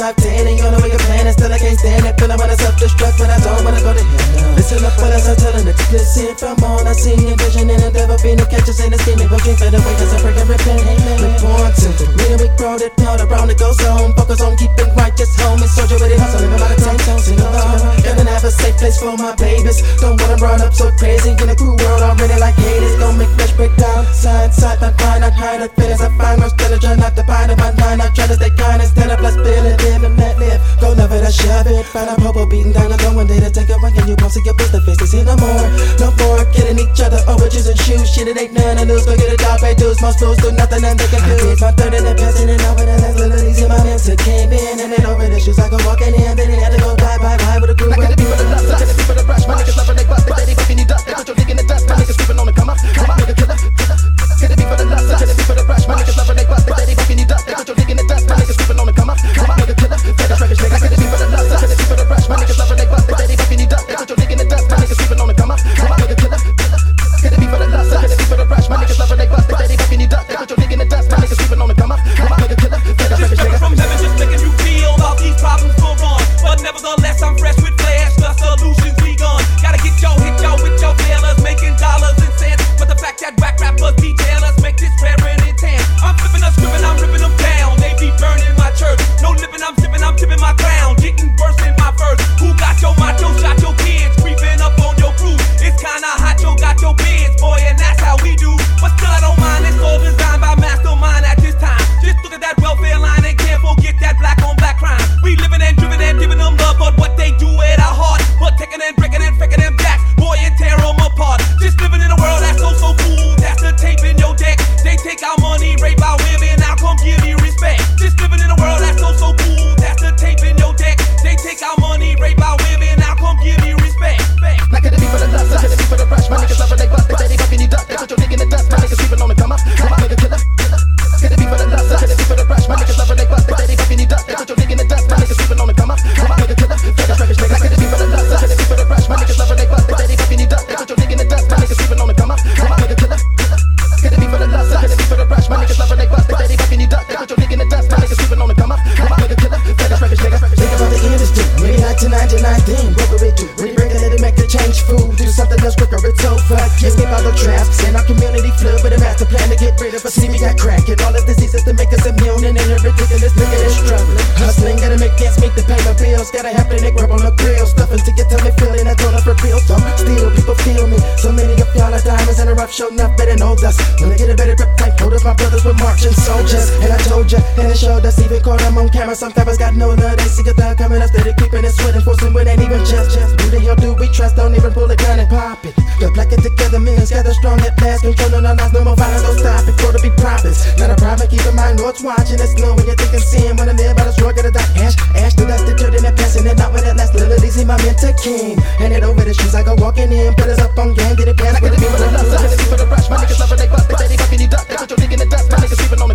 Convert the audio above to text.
life dead and you're the way you're planning. Still, I can't stand it. Feeling when I self-destruct, but I don't wanna go to hell. Listen up what I start telling it. Listen from all I see and vision and the devil being the catches in the scheming. Working for the way cause I break everything. We're born to read and we grow it. Know the brown that goes on. Focus on keeping righteous home and soldier with it. Hustle, living by the ten tones. Sing along. Gotta have a safe place for my babies. Don't wanna run up so crazy in a cruel world. Already like haters. Don't make flesh break down. Side, side, not grind, not hide, not feelings. I find better. Try not to bind up my mind. I try to stay it, it. Find a popo beating down the door one day to take a one. Can you bounce your push the face? See no more. No more killing each other over shoes and shoes. Shit, it ain't none of lose. Go get a job, pay dues. Most fools do nothing and they confuse. My third and the passing and over the last little easy. My mentor came in and then our money, women, now come give you respect. All the traps. In our community flood with a master plan to get rid of us. See, we got crack and all the diseases to make us immune. And then ridiculous nigga that's struggling. Hustling, gotta make ends meet to pay my bills. Gotta have the neck on the grill. Stuffing to get tummy feeling. I don't for real. Don't steal, people feel me. So many of y'all are diamonds in a rough show, not better know us. Wanna get a better grip, tight hold of my brothers with marching soldiers. And I told ya, and it showed us even caught them on camera. Some rappers got no love, they see a thug coming up, steady keeping Thoughts watching us slow when you're thinking seeing, When I live by the struggle of the ash, ash the dust, detergent and passing it out with that last little easy. My mentor came. Hand it over the shoes, I go walking in. Put us up on game, get it past. I could be for the lust, I could be for the rush. My niggas love when they bust, they say they fucking you duck. That's what you're thinking, the dust. My niggas sleeping on